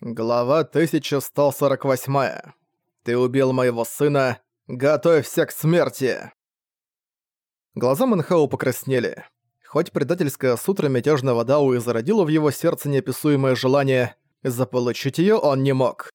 Глава 1148. Ты убил моего сына. Готовься к смерти. Глаза Манхау покраснели. Хоть предательская сутра мятежного Дау и зародила в его сердце неописуемое желание, заполучить её он не мог.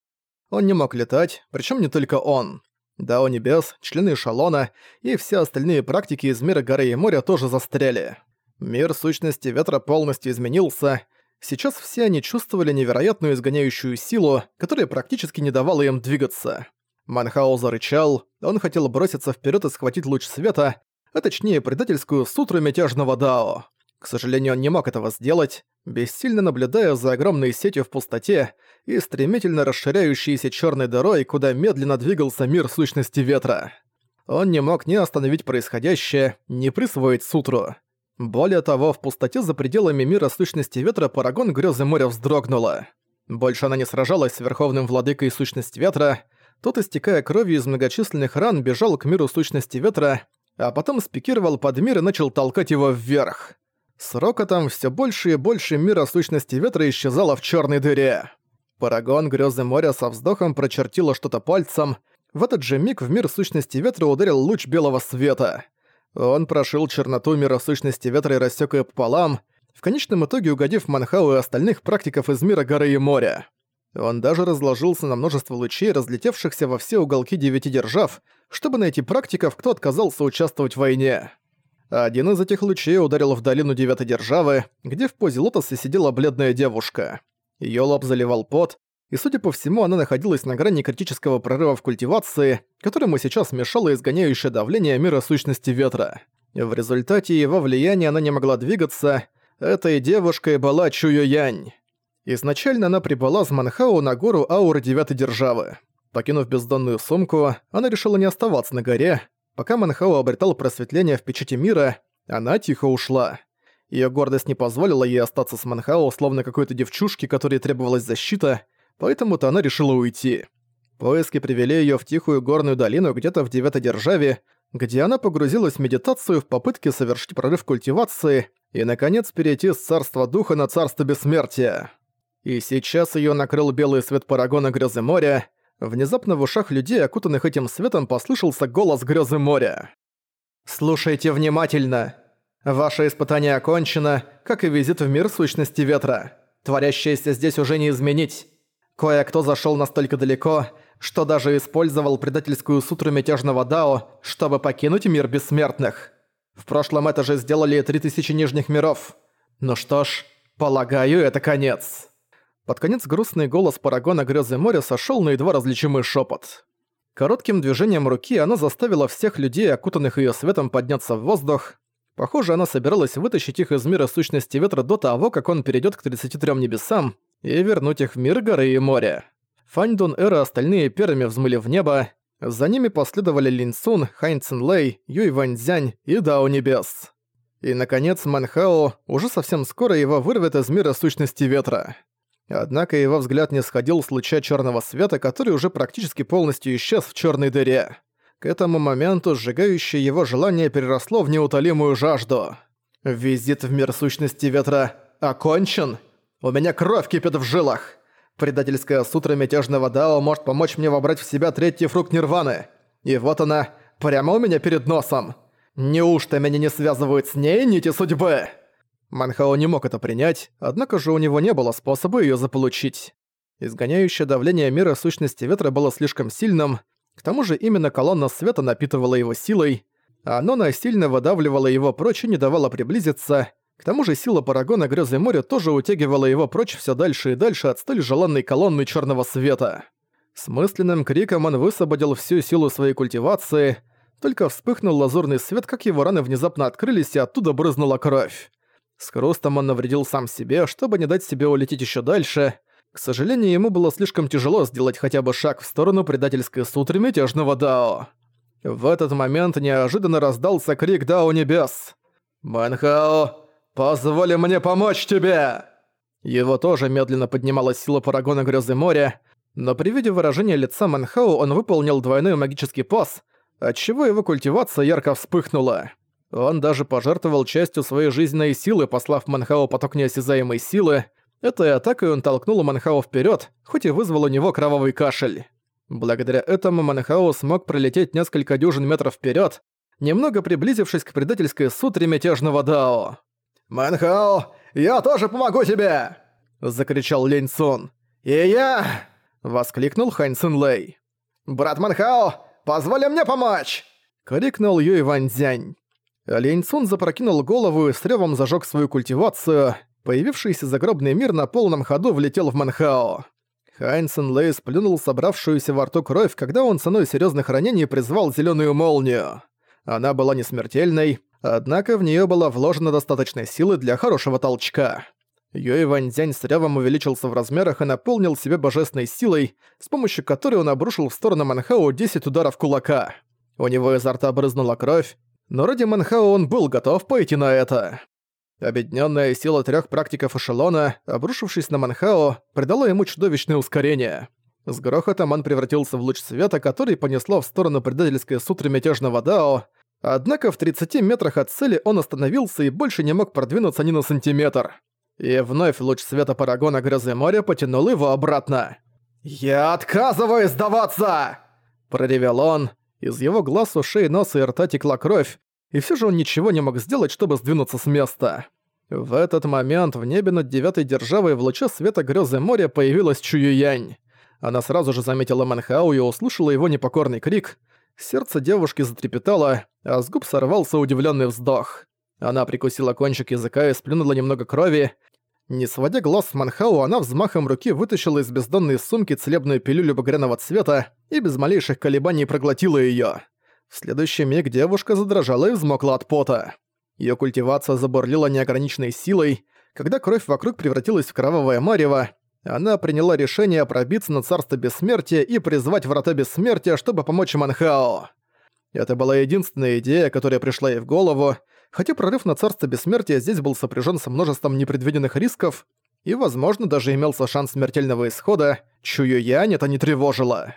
Он не мог летать, причём не только он. Дао Небес, члены Эшелона и все остальные практики из мира горы и моря тоже застряли. Мир сущности ветра полностью изменился, Сейчас все они чувствовали невероятную изгоняющую силу, которая практически не давала им двигаться. Манхао зарычал, он хотел броситься вперед и схватить луч света, а точнее предательскую сутру мятежного Дао. К сожалению, он не мог этого сделать, бессильно наблюдая за огромной сетью в пустоте и стремительно расширяющейся черной дырой, куда медленно двигался мир сущности ветра. Он не мог ни остановить происходящее, ни присвоить сутру. Более того, в пустоте за пределами мира сущности ветра Парагон Грёзы моря вздрогнула. Больше она не сражалась с Верховным Владыкой Сущность Ветра, тот, истекая кровью из многочисленных ран, бежал к миру Сущности Ветра, а потом спикировал под мир и начал толкать его вверх. С рокотом всё больше и больше мира Сущности Ветра исчезало в чёрной дыре. Парагон Грёзы моря со вздохом прочертила что-то пальцем, в этот же миг в мир Сущности Ветра ударил луч белого света — он прошил черноту мира сущности ветра и рассек ее пополам, в конечном итоге угодив Манхау и остальных практиков из мира горы и моря. Он даже разложился на множество лучей, разлетевшихся во все уголки девяти держав, чтобы найти практиков, кто отказался участвовать в войне. Один из этих лучей ударил в долину девятой державы, где в позе лотоса сидела бледная девушка. Её лоб заливал пот, и, судя по всему, она находилась на грани критического прорыва в культивации, которому сейчас мешало изгоняющее давление мира сущности ветра. В результате его влияния она не могла двигаться, этой девушкой была Чуё Янь. Изначально она прибыла с Манхау на гору ауры девятой державы. Покинув бездонную сумку, она решила не оставаться на горе. Пока Манхау обретал просветление в печати мира, она тихо ушла. Её гордость не позволила ей остаться с Манхао, словно какой-то девчушке, которой требовалась защита, поэтому-то она решила уйти. Поиски привели её в тихую горную долину где-то в Девятой Державе, где она погрузилась в медитацию в попытке совершить прорыв культивации и, наконец, перейти с царства духа на царство бессмертия. И сейчас её накрыл белый свет парагона грёзы моря. Внезапно в ушах людей, окутанных этим светом, послышался голос грёзы моря. «Слушайте внимательно. Ваше испытание окончено, как и визит в мир сущности ветра. Творящееся здесь уже не изменить. Кое-кто зашел настолько далеко, что даже использовал предательскую сутру мятежного Дао, чтобы покинуть мир бессмертных. В прошлом это же сделали и три тысячи нижних миров. Ну что ж, полагаю, это конец. Под конец грустный голос Парагона Грёзы моря сошел на едва различимый шепот. Коротким движением руки она заставила всех людей, окутанных ее светом, подняться в воздух. Похоже, она собиралась вытащить их из мира сущности ветра до того, как он перейдет к 33 небесам, и вернуть их в мир горы и моря. Фаньдун Эра остальные первыми взмыли в небо, за ними последовали Лин Сун, Хань Цин Лэй, Юй Ваньцзянь и Дао Небес. И, наконец, Манхао уже совсем скоро его вырвет из мира сущности ветра. Однако его взгляд не сходил с луча черного света, который уже практически полностью исчез в черной дыре. К этому моменту сжигающее его желание переросло в неутолимую жажду. Визит в мир сущности ветра окончен. У меня кровь кипит в жилах. Предательская сутра мятежного Дао может помочь мне вобрать в себя третий фрукт Нирваны. И вот она, прямо у меня перед носом. Неужто меня не связывают с ней нити судьбы? Манхао не мог это принять, однако же у него не было способа её заполучить. Изгоняющее давление мира сущности ветра было слишком сильным, к тому же именно колонна света напитывала его силой, а оно насильно выдавливало его прочь и не давало приблизиться, к тому же сила Парагона Грёзы моря тоже утягивала его прочь все дальше и дальше от столь желанной колонны черного света. С мысленным криком он высвободил всю силу своей культивации, только вспыхнул лазурный свет, как его раны внезапно открылись, и оттуда брызнула кровь. С хрустом он навредил сам себе, чтобы не дать себе улететь еще дальше. К сожалению, ему было слишком тяжело сделать хотя бы шаг в сторону предательской сутры мятежного Дао. В этот момент неожиданно раздался крик Дао Небес. «Манхао, «Позволь мне помочь тебе!» Его тоже медленно поднималась сила Парагона Грёзы моря, но при виде выражения лица Манхау он выполнил двойной магический пас, отчего его культивация ярко вспыхнула. Он даже пожертвовал частью своей жизненной силы, послав Манхау поток неосязаемой силы, Этой атакой он толкнул Манхао вперед, хоть и вызвал у него кровавый кашель. Благодаря этому Манхао смог пролететь несколько дюжин метров вперед, немного приблизившись к предательской сутре мятежного Дао. «Манхао, я тоже помогу тебе!» — закричал Лень Цун. «И я!» — воскликнул Хань Цин Лэй. «Брат Манхао, позволь мне помочь!» — крикнул Юй Ваньцзянь. Лень Цун запрокинул голову и с рёвом зажёг свою культивацию. Появившийся загробный мир на полном ходу влетел в Манхао. Хань Цин Лэй сплюнул собравшуюся во рту кровь, когда он ценой серьёзных ранений призвал зелёную молнию. Она была не смертельной, однако в неё была вложена достаточной силы для хорошего толчка. Юэ Ваньцзянь с рявом увеличился в размерах и наполнил себя божественной силой, с помощью которой он обрушил в сторону Манхао 10 ударов кулака. У него изо рта брызнула кровь, но ради Манхао он был готов пойти на это. Объединенная сила трех практиков эшелона, обрушившись на Манхао, придала ему чудовищное ускорение. С грохотом он превратился в луч света, который понесло в сторону предательской сутры мятежного Дао, однако в 30 метрах от цели он остановился и больше не мог продвинуться ни на сантиметр. И вновь луч света Парагона Грозы моря потянул его обратно. «Я отказываюсь сдаваться!» Проревел он. Из его глаз, ушей, носа и рта текла кровь, и все же он ничего не мог сделать, чтобы сдвинуться с места. В этот момент в небе над девятой державой в луче света грёзы моря появилась Чуюянь. Она сразу же заметила Манхау и услышала его непокорный крик. Сердце девушки затрепетало, а с губ сорвался удивленный вздох. Она прикусила кончик языка и сплюнула немного крови, не сводя глаз с Манхау, она взмахом руки вытащила из бездонной сумки целебную пилюлю багряного цвета и без малейших колебаний проглотила её. В следующий миг девушка задрожала и взмокла от пота. Её культивация забурлила неограниченной силой. Когда кровь вокруг превратилась в кровавое марево, она приняла решение пробиться на царство бессмертия и призвать врата бессмертия, чтобы помочь Манхао. Это была единственная идея, которая пришла ей в голову, хотя прорыв на царство бессмертия здесь был сопряжен со множеством непредвиденных рисков, и, возможно, даже имелся шанс смертельного исхода, чую янь это не тревожило.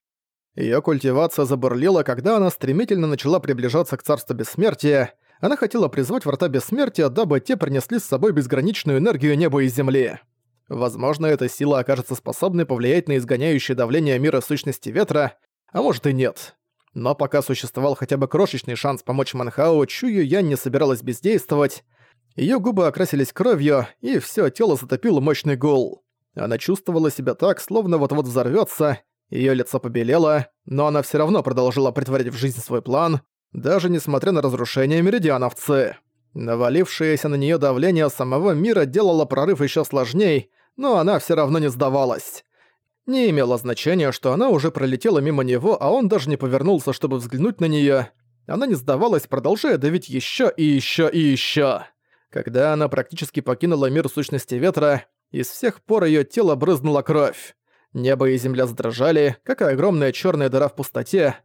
Её культивация забурлила, когда она стремительно начала приближаться к царству бессмертия, она хотела призвать врата бессмертия, дабы те принесли с собой безграничную энергию неба и земли. Возможно, эта сила окажется способной повлиять на изгоняющее давление мира сущности ветра, а может и нет. Но пока существовал хотя бы крошечный шанс помочь Манхао, Чую Янь не собиралась бездействовать. Её губы окрасились кровью, и всё тело затопило мощный гул. Она чувствовала себя так, словно вот-вот взорвётся, её лицо побелело, но она всё равно продолжила притворять в жизнь свой план, даже несмотря на разрушение меридианов Ци. Навалившееся на неё давление самого мира делало прорыв ещё сложней, но она всё равно не сдавалась. Не имело значения, что она уже пролетела мимо него, а он даже не повернулся, чтобы взглянуть на неё. Она не сдавалась, продолжая давить ещё и ещё и ещё. Когда она практически покинула мир сущности ветра, из всех пор её тело брызнула кровь. Небо и земля задрожали, как и огромная чёрная дыра в пустоте.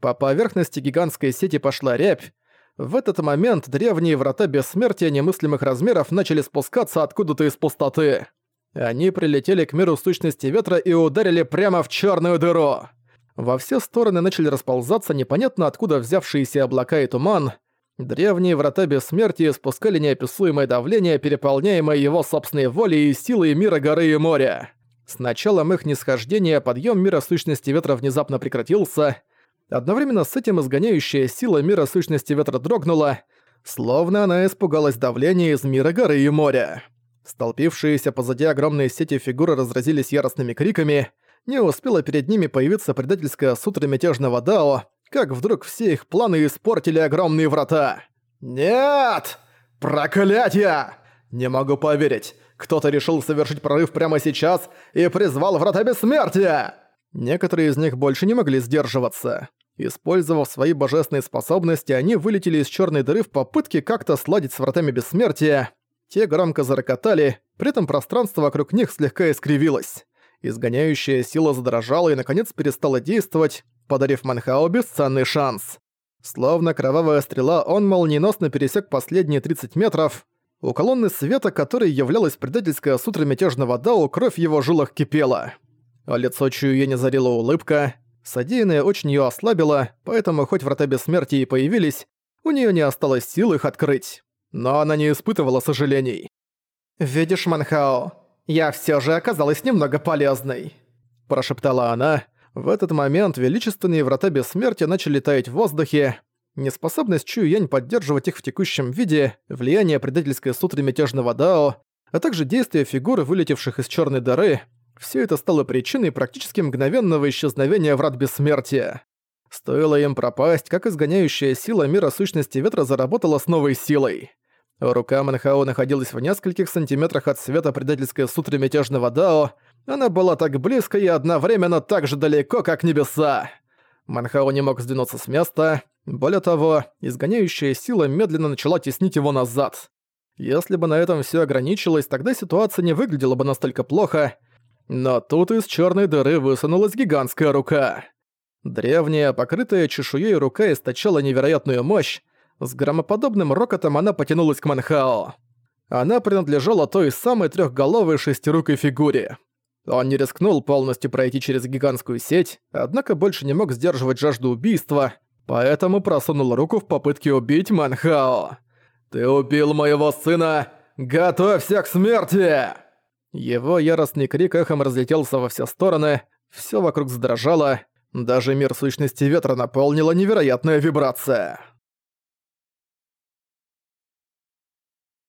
По поверхности гигантской сети пошла рябь. В этот момент древние врата бессмертия немыслимых размеров начали спускаться откуда-то из пустоты. Они прилетели к миру сущности ветра и ударили прямо в черную дыру. Во все стороны начали расползаться непонятно откуда взявшиеся облака и туман. Древние врата бессмертия спускали неописуемое давление, переполняемое его собственной волей и силой мира горы и моря. С началом их нисхождения подъем мира сущности ветра внезапно прекратился. Одновременно с этим изгоняющая сила мира сущности ветра дрогнула, словно она испугалась давления из мира горы и моря. Столпившиеся позади огромные сети фигуры разразились яростными криками. Не успела перед ними появиться предательская сутра мятежного Дао, как вдруг все их планы испортили огромные врата. «Нет! Проклятие! Не могу поверить! Кто-то решил совершить прорыв прямо сейчас и призвал врата бессмертия!» Некоторые из них больше не могли сдерживаться. Использовав свои божественные способности, они вылетели из черной дыры в попытке как-то сладить с вратами бессмертия, те громко зарокотали, при этом пространство вокруг них слегка искривилось. Изгоняющая сила задрожала и наконец перестала действовать, подарив Манхао бесценный шанс. Словно кровавая стрела, он молниеносно пересек последние 30 метров. У колонны света, которой являлась предательская сутра мятежного Дао, кровь в его жилах кипела. А лицо Чуюе не зарила улыбка. Содеянное очень её ослабило, поэтому хоть врата бессмертия и появились, у неё не осталось сил их открыть но она не испытывала сожалений. «Видишь, Манхао, я все же оказалась немного полезной», – прошептала она. В этот момент величественные врата бессмертия начали таять в воздухе. Неспособность Чу Янь поддерживать их в текущем виде, влияние предательской сутры мятежного Дао, а также действия фигуры, вылетевших из черной дыры – все это стало причиной практически мгновенного исчезновения врат бессмертия. Стоило им пропасть, как изгоняющая сила мира сущности ветра заработала с новой силой. Рука Манхао находилась в нескольких сантиметрах от света предательской сутры мятежного Дао. Она была так близко и одновременно так же далеко, как небеса. Манхао не мог сдвинуться с места. Более того, изгоняющая сила медленно начала теснить его назад. Если бы на этом все ограничилось, тогда ситуация не выглядела бы настолько плохо, но тут из черной дыры высунулась гигантская рука. Древняя, покрытая чешуей рука источала невероятную мощь. С громоподобным рокотом она потянулась к Манхао. Она принадлежала той самой трехголовой шестирукой фигуре. Он не рискнул полностью пройти через гигантскую сеть, однако больше не мог сдерживать жажду убийства, поэтому просунул руку в попытке убить Манхао. «Ты убил моего сына! Готовься к смерти!» Его яростный крик эхом разлетелся во все стороны, все вокруг задрожало, даже мир сущности ветра наполнила невероятная вибрация.